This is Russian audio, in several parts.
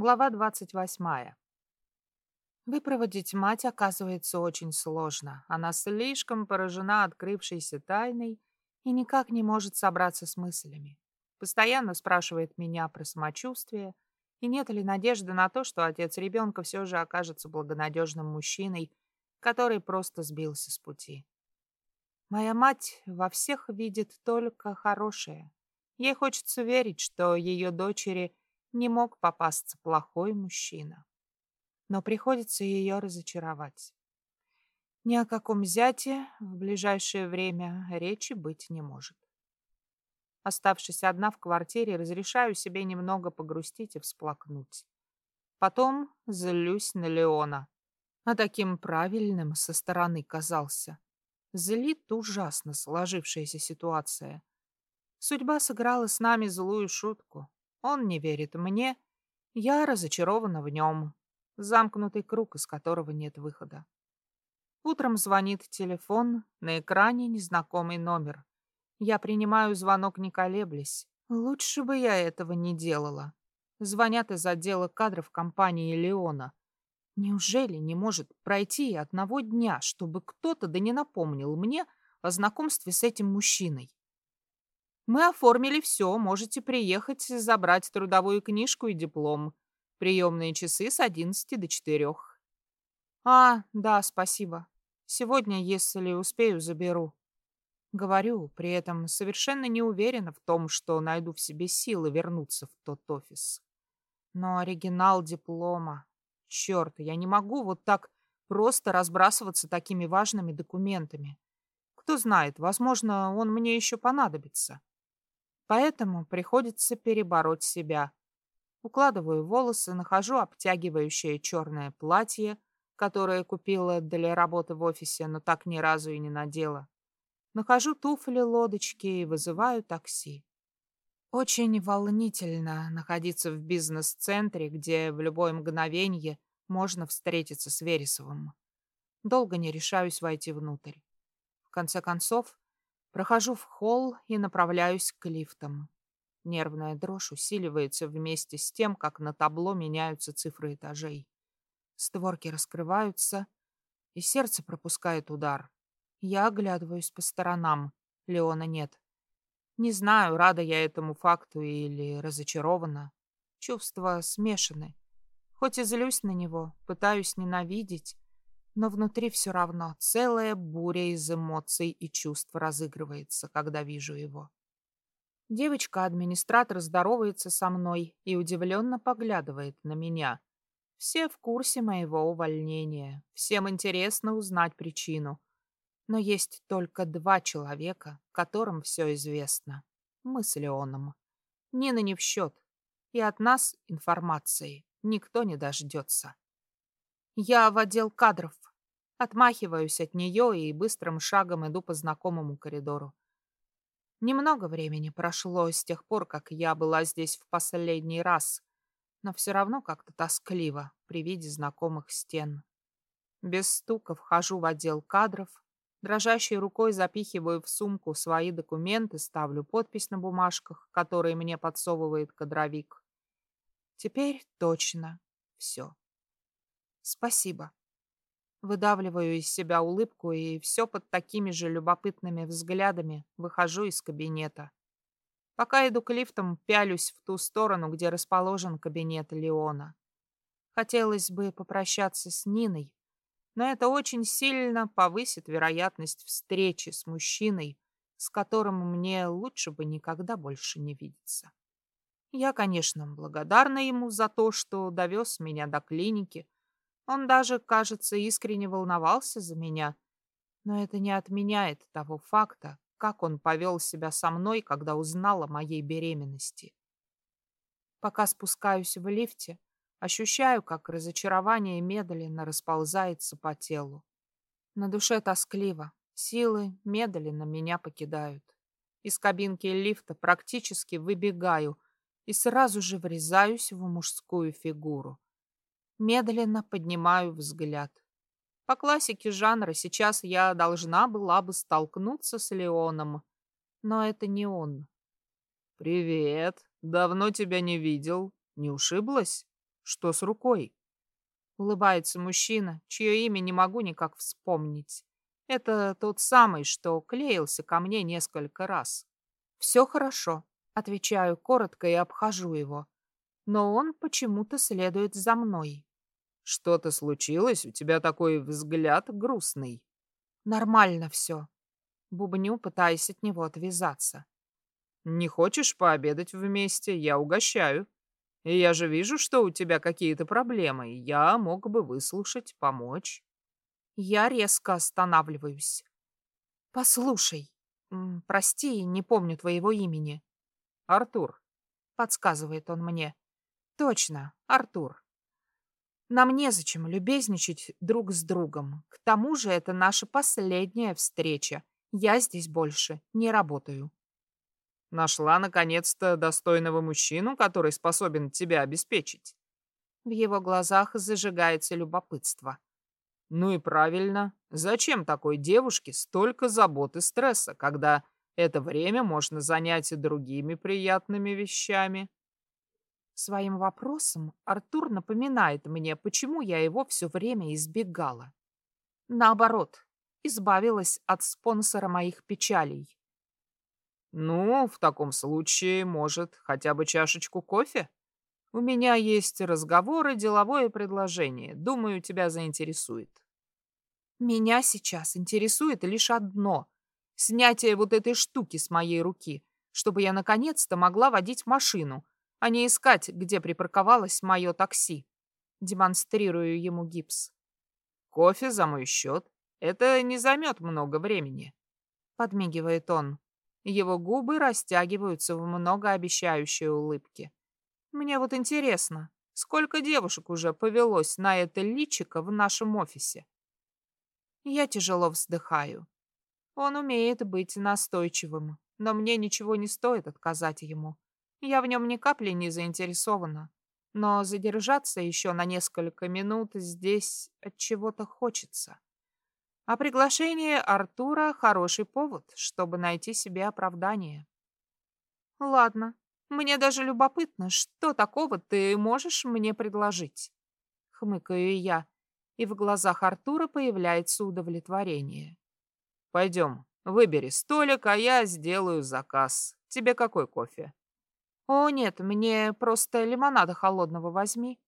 Глава 28. Выпроводить мать оказывается очень сложно. Она слишком поражена открывшейся тайной и никак не может собраться с мыслями. Постоянно спрашивает меня про самочувствие и нет ли надежды на то, что отец ребенка все же окажется благонадежным мужчиной, который просто сбился с пути. Моя мать во всех видит только хорошее. Ей хочется верить, что ее дочери не мог попасться плохой мужчина. Но приходится ее разочаровать. Ни о каком зяте в ближайшее время речи быть не может. Оставшись одна в квартире, разрешаю себе немного погрустить и всплакнуть. Потом злюсь на Леона. А таким правильным со стороны казался. Злит ужасно сложившаяся ситуация. Судьба сыграла с нами злую шутку. Он не верит мне, я разочарована в нем. Замкнутый круг, из которого нет выхода. Утром звонит телефон, на экране незнакомый номер. Я принимаю звонок, не колеблясь. Лучше бы я этого не делала. Звонят из отдела кадров компании «Леона». Неужели не может пройти одного дня, чтобы кто-то да не напомнил мне о знакомстве с этим мужчиной? Мы оформили все, можете приехать, забрать трудовую книжку и диплом. Приемные часы с 11 до 4. А, да, спасибо. Сегодня, если успею, заберу. Говорю, при этом совершенно не уверена в том, что найду в себе силы вернуться в тот офис. Но оригинал диплома... Черт, я не могу вот так просто разбрасываться такими важными документами. Кто знает, возможно, он мне еще понадобится. Поэтому приходится перебороть себя. Укладываю волосы, нахожу обтягивающее черное платье, которое купила для работы в офисе, но так ни разу и не надела. Нахожу туфли-лодочки и вызываю такси. Очень волнительно находиться в бизнес-центре, где в любое мгновение можно встретиться с Вересовым. Долго не решаюсь войти внутрь. В конце концов, прохожу в холл и направляюсь к лифтам. Нервная дрожь усиливается вместе с тем, как на табло меняются цифры этажей. Створки раскрываются, и сердце пропускает удар. Я оглядываюсь по сторонам. Леона нет. Не знаю, рада я этому факту или разочарована. Чувства смешаны. Хоть и злюсь на него, пытаюсь ненавидеть, но внутри все равно целая буря из эмоций и чувств разыгрывается, когда вижу его. Девочка-администратор здоровается со мной и удивленно поглядывает на меня. Все в курсе моего увольнения, всем интересно узнать причину. Но есть только два человека, которым все известно. Мы с Леоном. Нина не в счет. И от нас информации никто не дождется. Я в отдел кадров. Отмахиваюсь от нее и быстрым шагом иду по знакомому коридору. Немного времени прошло с тех пор, как я была здесь в последний раз, но все равно как-то тоскливо при виде знакомых стен. Без стука вхожу в отдел кадров Дрожащей рукой запихиваю в сумку свои документы, ставлю подпись на бумажках, которые мне подсовывает кадровик. Теперь точно все. Спасибо. Выдавливаю из себя улыбку и все под такими же любопытными взглядами выхожу из кабинета. Пока иду к лифтам, пялюсь в ту сторону, где расположен кабинет Леона. Хотелось бы попрощаться с Ниной, но это очень сильно повысит вероятность встречи с мужчиной, с которым мне лучше бы никогда больше не видеться. Я, конечно, благодарна ему за то, что довез меня до клиники. Он даже, кажется, искренне волновался за меня. Но это не отменяет того факта, как он повел себя со мной, когда узнал о моей беременности. Пока спускаюсь в лифте, Ощущаю, как разочарование медленно расползается по телу. На душе тоскливо, силы медленно меня покидают. Из кабинки лифта практически выбегаю и сразу же врезаюсь в мужскую фигуру. Медленно поднимаю взгляд. По классике жанра сейчас я должна была бы столкнуться с Леоном, но это не он. «Привет, давно тебя не видел. Не ушиблась?» Что с рукой? Улыбается мужчина, чье имя не могу никак вспомнить. Это тот самый, что клеился ко мне несколько раз. Все хорошо, отвечаю коротко и обхожу его. Но он почему-то следует за мной. Что-то случилось? У тебя такой взгляд грустный. Нормально все. Бубню, пытаясь от него отвязаться. Не хочешь пообедать вместе? Я угощаю. Я же вижу, что у тебя какие-то проблемы. Я мог бы выслушать, помочь. Я резко останавливаюсь. Послушай, прости, не помню твоего имени. Артур, подсказывает он мне. Точно, Артур. Нам незачем любезничать друг с другом. К тому же это наша последняя встреча. Я здесь больше не работаю. Нашла, наконец-то, достойного мужчину, который способен тебя обеспечить. В его глазах зажигается любопытство. Ну и правильно. Зачем такой девушке столько забот и стресса, когда это время можно занять и другими приятными вещами? Своим вопросом Артур напоминает мне, почему я его все время избегала. Наоборот, избавилась от спонсора моих печалей. Ну, в таком случае, может, хотя бы чашечку кофе? У меня есть разговор и деловое предложение. Думаю, тебя заинтересует. Меня сейчас интересует лишь одно — снятие вот этой штуки с моей руки, чтобы я наконец-то могла водить машину, а не искать, где припарковалось мое такси. Демонстрирую ему гипс. Кофе за мой счет. Это не займет много времени. Подмигивает он. Его губы растягиваются в многообещающей улыбке. Мне вот интересно, сколько девушек уже повелось на это личико в нашем офисе? Я тяжело вздыхаю. Он умеет быть настойчивым, но мне ничего не стоит отказать ему. Я в нем ни капли не заинтересована. Но задержаться еще на несколько минут здесь от чего-то хочется. А приглашение Артура — хороший повод, чтобы найти себе оправдание. Ладно, мне даже любопытно, что такого ты можешь мне предложить? Хмыкаю я, и в глазах Артура появляется удовлетворение. Пойдем, выбери столик, а я сделаю заказ. Тебе какой кофе? О, нет, мне просто лимонада холодного возьми.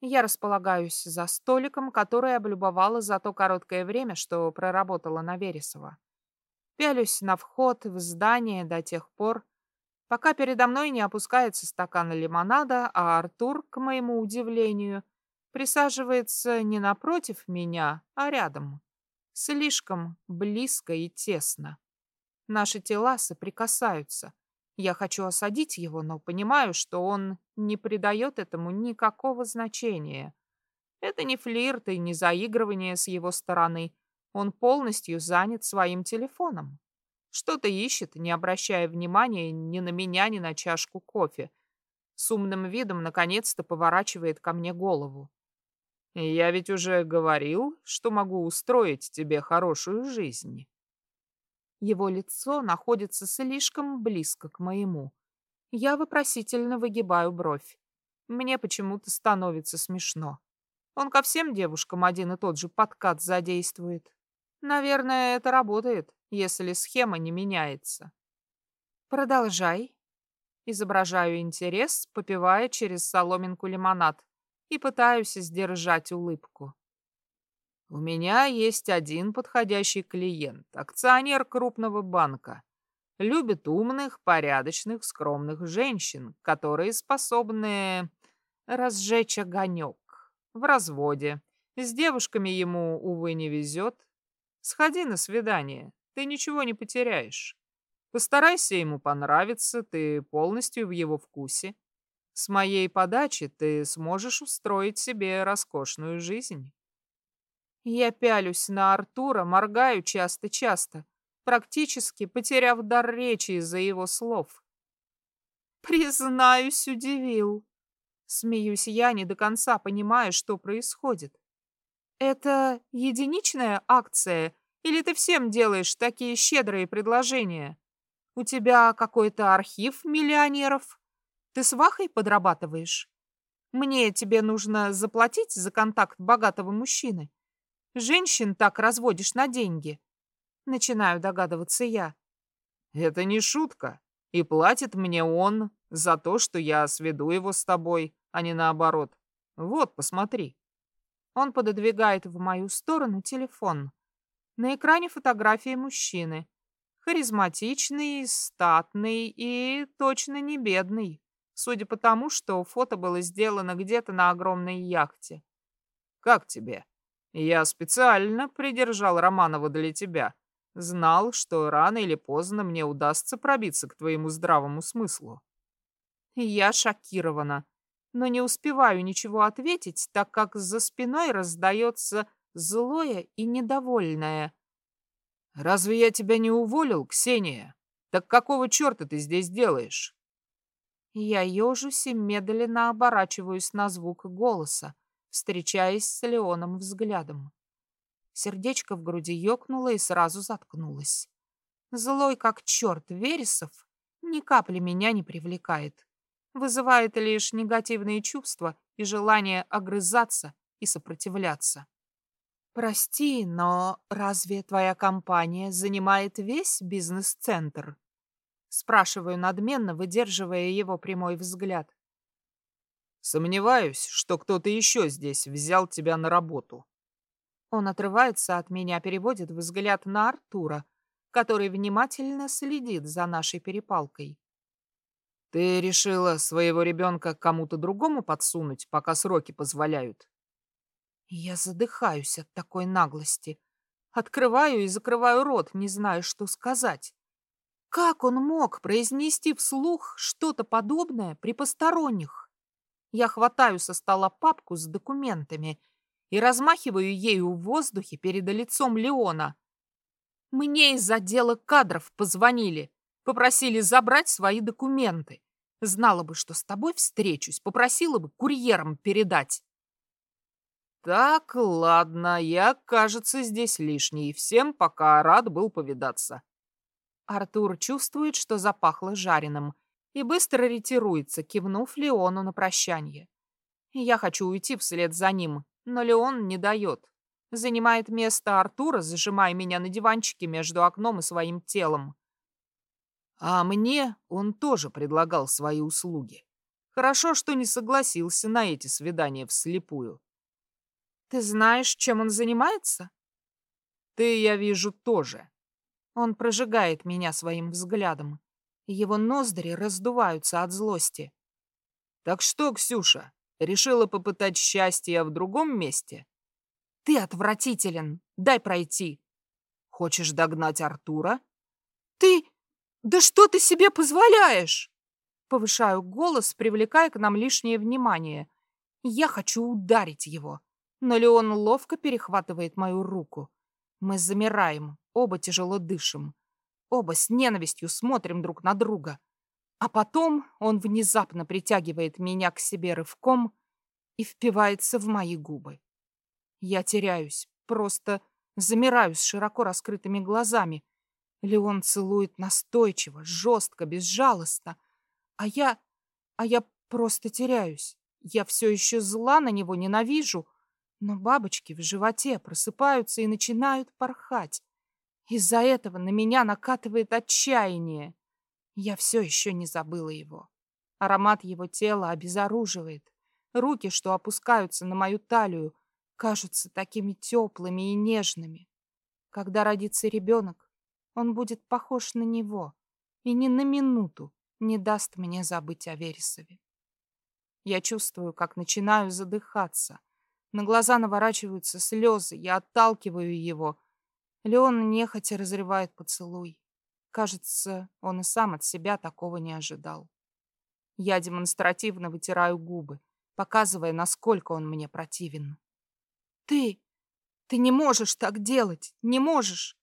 Я располагаюсь за столиком, который облюбовала за то короткое время, что проработала на Вересово. Пялюсь на вход в здание до тех пор, пока передо мной не опускается стакан лимонада, а Артур, к моему удивлению, присаживается не напротив меня, а рядом. Слишком близко и тесно. Наши тела соприкасаются — я хочу осадить его, но понимаю, что он не придает этому никакого значения. Это не флирт и не заигрывание с его стороны. Он полностью занят своим телефоном. Что-то ищет, не обращая внимания ни на меня, ни на чашку кофе. С умным видом наконец-то поворачивает ко мне голову. «Я ведь уже говорил, что могу устроить тебе хорошую жизнь». Его лицо находится слишком близко к моему. Я вопросительно выгибаю бровь. Мне почему-то становится смешно. Он ко всем девушкам один и тот же подкат задействует. Наверное, это работает, если схема не меняется. Продолжай. Изображаю интерес, попивая через соломинку лимонад, и пытаюсь сдержать улыбку. У меня есть один подходящий клиент, акционер крупного банка. Любит умных, порядочных, скромных женщин, которые способны разжечь огонек. В разводе. С девушками ему, увы, не везет. Сходи на свидание, ты ничего не потеряешь. Постарайся ему понравиться, ты полностью в его вкусе. С моей подачи ты сможешь устроить себе роскошную жизнь. Я пялюсь на Артура, моргаю часто-часто, практически потеряв дар речи из-за его слов. Признаюсь, удивил. Смеюсь я, не до конца понимая, что происходит. Это единичная акция, или ты всем делаешь такие щедрые предложения? У тебя какой-то архив миллионеров? Ты с Вахой подрабатываешь? Мне тебе нужно заплатить за контакт богатого мужчины? Женщин так разводишь на деньги. Начинаю догадываться я. Это не шутка. И платит мне он за то, что я сведу его с тобой, а не наоборот. Вот, посмотри. Он пододвигает в мою сторону телефон. На экране фотографии мужчины. Харизматичный, статный и точно не бедный. Судя по тому, что фото было сделано где-то на огромной яхте. Как тебе? Я специально придержал Романова для тебя. Знал, что рано или поздно мне удастся пробиться к твоему здравому смыслу. Я шокирована, но не успеваю ничего ответить, так как за спиной раздается злое и недовольное. «Разве я тебя не уволил, Ксения? Так какого черта ты здесь делаешь?» Я ежусь и медленно оборачиваюсь на звук голоса, встречаясь с Леоном взглядом. Сердечко в груди ёкнуло и сразу заткнулось. Злой как черт Вересов ни капли меня не привлекает. Вызывает лишь негативные чувства и желание огрызаться и сопротивляться. «Прости, но разве твоя компания занимает весь бизнес-центр?» Спрашиваю надменно, выдерживая его прямой взгляд. «Сомневаюсь, что кто-то еще здесь взял тебя на работу», он отрывается от меня, переводит взгляд на Артура, который внимательно следит за нашей перепалкой. «Ты решила своего ребенка кому-то другому подсунуть, пока сроки позволяют?» Я задыхаюсь от такой наглости. Открываю и закрываю рот, не зная, что сказать. Как он мог произнести вслух что-то подобное при посторонних? Я хватаю со стола папку с документами — и размахиваю ею в воздухе перед лицом Леона. Мне из отдела кадров позвонили, попросили забрать свои документы. Знала бы, что с тобой встречусь, попросила бы курьером передать. Так, ладно, я, кажется, здесь лишний. Всем пока рад был повидаться. Артур чувствует, что запахло жареным, и быстро ретируется, кивнув Леону на прощание. Я хочу уйти вслед за ним, но Леон не дает. Занимает место Артура, зажимая меня на диванчике между окном и своим телом. А мне он тоже предлагал свои услуги. Хорошо, что не согласился на эти свидания вслепую. Ты знаешь, чем он занимается? Ты, я вижу, тоже. Он прожигает меня своим взглядом. Его ноздри раздуваются от злости. Так что, Ксюша, Решила попытать счастье в другом месте? Ты отвратителен. Дай пройти. Хочешь догнать Артура? Ты... Да что ты себе позволяешь? Повышаю голос, привлекая к нам лишнее внимание. Я хочу ударить его. Но Леон ловко перехватывает мою руку. Мы замираем, оба тяжело дышим. Оба с ненавистью смотрим друг на друга. А потом он внезапно притягивает меня к себе рывком и впивается в мои губы. Я теряюсь, просто замираю с широко раскрытыми глазами. Леон целует настойчиво, жестко, безжалостно. А я... а я просто теряюсь. Я все еще зла на него, ненавижу. Но бабочки в животе просыпаются и начинают порхать. Из-за этого на меня накатывает отчаяние. Я все еще не забыла его. Аромат его тела обезоруживает. Руки, что опускаются на мою талию, кажутся такими теплыми и нежными. Когда родится ребенок, он будет похож на него и ни на минуту не даст мне забыть о Вересове. Я чувствую, как начинаю задыхаться. На глаза наворачиваются слезы, я отталкиваю его. Леон нехотя разрывает поцелуй. Кажется, он и сам от себя такого не ожидал. Я демонстративно вытираю губы, показывая, насколько он мне противен. «Ты... ты не можешь так делать, не можешь!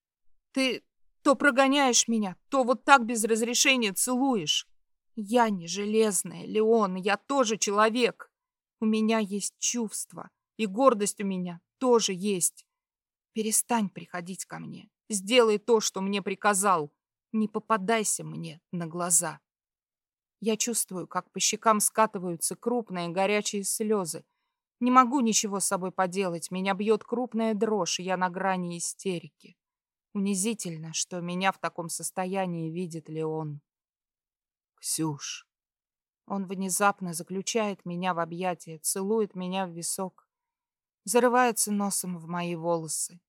Ты то прогоняешь меня, то вот так без разрешения целуешь. Я не железная, Леон, я тоже человек. У меня есть чувства, и гордость у меня тоже есть. Перестань приходить ко мне, сделай то, что мне приказал, не попадайся мне на глаза. Я чувствую, как по щекам скатываются крупные горячие слезы. Не могу ничего с собой поделать. Меня бьет крупная дрожь, и я на грани истерики. Унизительно, что меня в таком состоянии видит Леон. Ксюш. Он внезапно заключает меня в объятия, целует меня в висок, зарывается носом в мои волосы.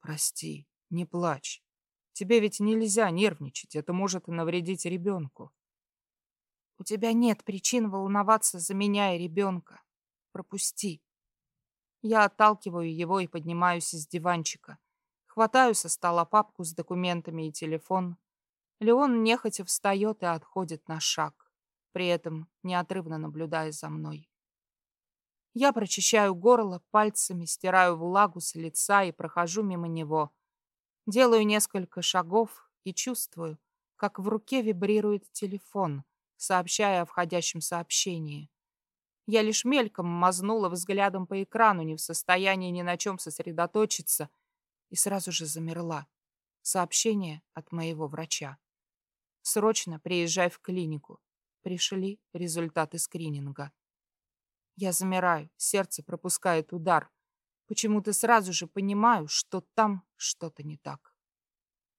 Прости, не плачь. Тебе ведь нельзя нервничать, это может навредить ребенку. У тебя нет причин волноваться за меня и ребенка. Пропусти. Я отталкиваю его и поднимаюсь из диванчика. Хватаю со стола папку с документами и телефон. Леон нехотя встает и отходит на шаг, при этом неотрывно наблюдая за мной. Я прочищаю горло пальцами, стираю влагу с лица и прохожу мимо него. Делаю несколько шагов и чувствую, как в руке вибрирует телефон, сообщая о входящем сообщении. Я лишь мельком мазнула взглядом по экрану, не в состоянии ни на чем сосредоточиться, и сразу же замерла. Сообщение от моего врача. Срочно приезжай в клинику. Пришли результаты скрининга. Я замираю, сердце пропускает удар. Почему-то сразу же понимаю, что там что-то не так.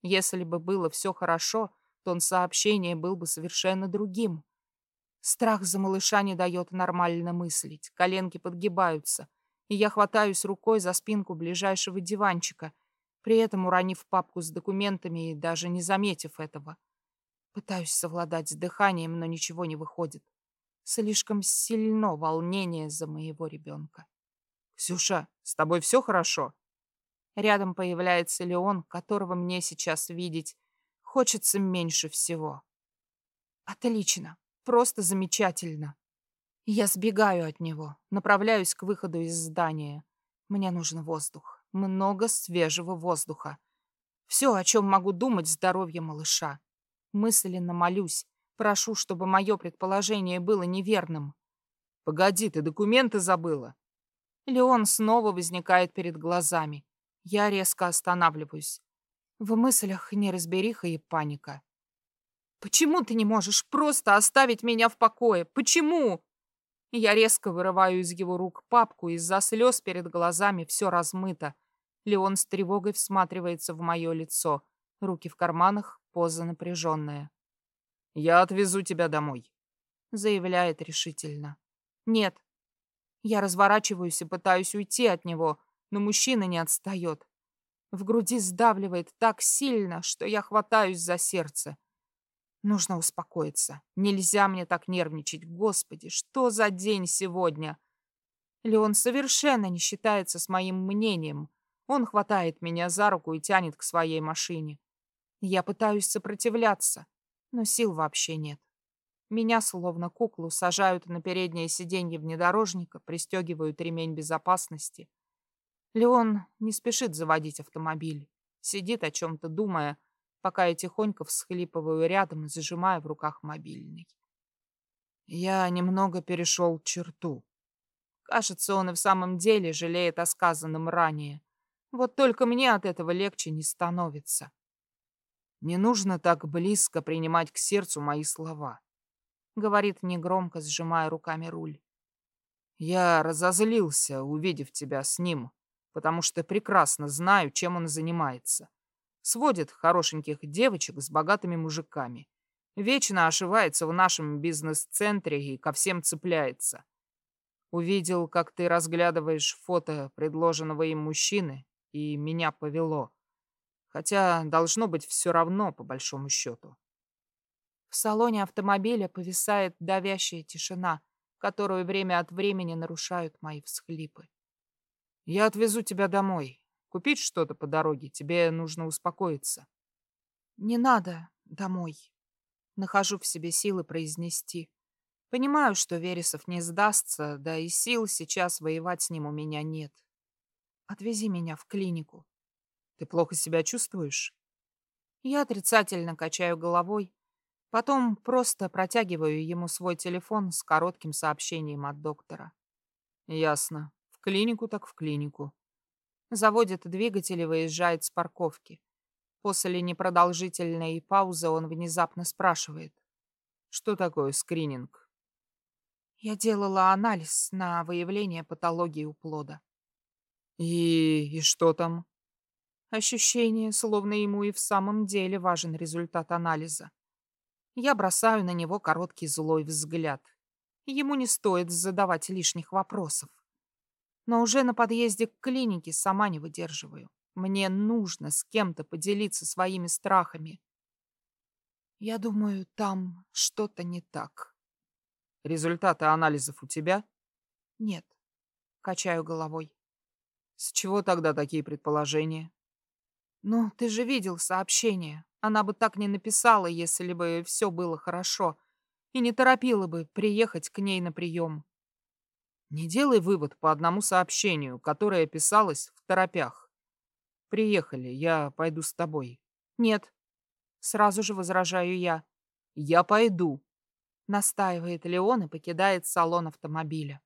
Если бы было все хорошо, тон сообщения был бы совершенно другим. Страх за малыша не дает нормально мыслить, коленки подгибаются, и я хватаюсь рукой за спинку ближайшего диванчика, при этом уронив папку с документами и даже не заметив этого. Пытаюсь совладать с дыханием, но ничего не выходит. Слишком сильно волнение за моего ребенка. «Ксюша, с тобой все хорошо?» Рядом появляется Леон, которого мне сейчас видеть хочется меньше всего. Отлично, просто замечательно. Я сбегаю от него, направляюсь к выходу из здания. Мне нужен воздух, много свежего воздуха. Все, о чем могу думать, здоровье малыша. Мысленно молюсь, Прошу, чтобы мое предположение было неверным. Погоди, ты документы забыла. Леон снова возникает перед глазами. Я резко останавливаюсь. В мыслях неразбериха и паника. Почему ты не можешь просто оставить меня в покое? Почему? Я резко вырываю из его рук папку, из-за слез перед глазами все размыто. Леон с тревогой всматривается в мое лицо. Руки в карманах, поза напряженная. «Я отвезу тебя домой», — заявляет решительно. «Нет». Я разворачиваюсь и пытаюсь уйти от него, но мужчина не отстает. В груди сдавливает так сильно, что я хватаюсь за сердце. Нужно успокоиться. Нельзя мне так нервничать. Господи, что за день сегодня? Леон совершенно не считается с моим мнением. Он хватает меня за руку и тянет к своей машине. Я пытаюсь сопротивляться, но сил вообще нет. Меня, словно куклу, сажают на переднее сиденье внедорожника, пристегивают ремень безопасности. Леон не спешит заводить автомобиль. Сидит о чем-то думая, пока я тихонько всхлипываю рядом, зажимая в руках мобильный. Я немного перешел черту. Кажется, он и в самом деле жалеет о сказанном ранее. Вот только мне от этого легче не становится. Не нужно так близко принимать к сердцу мои слова, говорит негромко, сжимая руками руль. Я разозлился, увидев тебя с ним, потому что прекрасно знаю, чем он занимается. Сводит хорошеньких девочек с богатыми мужиками. Вечно ошивается в нашем бизнес-центре и ко всем цепляется. Увидел, как ты разглядываешь фото предложенного им мужчины, и меня повело. Хотя должно быть все равно, по большому счету. В салоне автомобиля повисает давящая тишина, которую время от времени нарушают мои всхлипы. «Я отвезу тебя домой. Купить что-то по дороге. Тебе нужно успокоиться». «Не надо домой». Нахожу в себе силы произнести. Понимаю, что Вересов не сдастся, да и сил сейчас воевать с ним у меня нет. Отвези меня в клинику. Ты плохо себя чувствуешь? Я отрицательно качаю головой, потом просто протягиваю ему свой телефон с коротким сообщением от доктора. Ясно. В клинику так в клинику. Заводит двигатель и выезжает с парковки. После непродолжительной паузы он внезапно спрашивает. Что такое скрининг? Я делала анализ на выявление патологии у плода. И... и что там? Ощущение, словно ему и в самом деле важен результат анализа. Я бросаю на него короткий злой взгляд. Ему не стоит задавать лишних вопросов. Но уже на подъезде к клинике сама не выдерживаю. Мне нужно с кем-то поделиться своими страхами. Я думаю, там что-то не так. Результаты анализов у тебя? Нет. Качаю головой. С чего тогда такие предположения? Ну, ты же видел сообщение. Она бы так не написала, если бы все было хорошо. И не торопила бы приехать к ней на прием. Не делай вывод по одному сообщению, которое писалось в торопях. Приехали, я пойду с тобой. Нет. Сразу же возражаю я. Я пойду. Настаивает Леон и покидает салон автомобиля.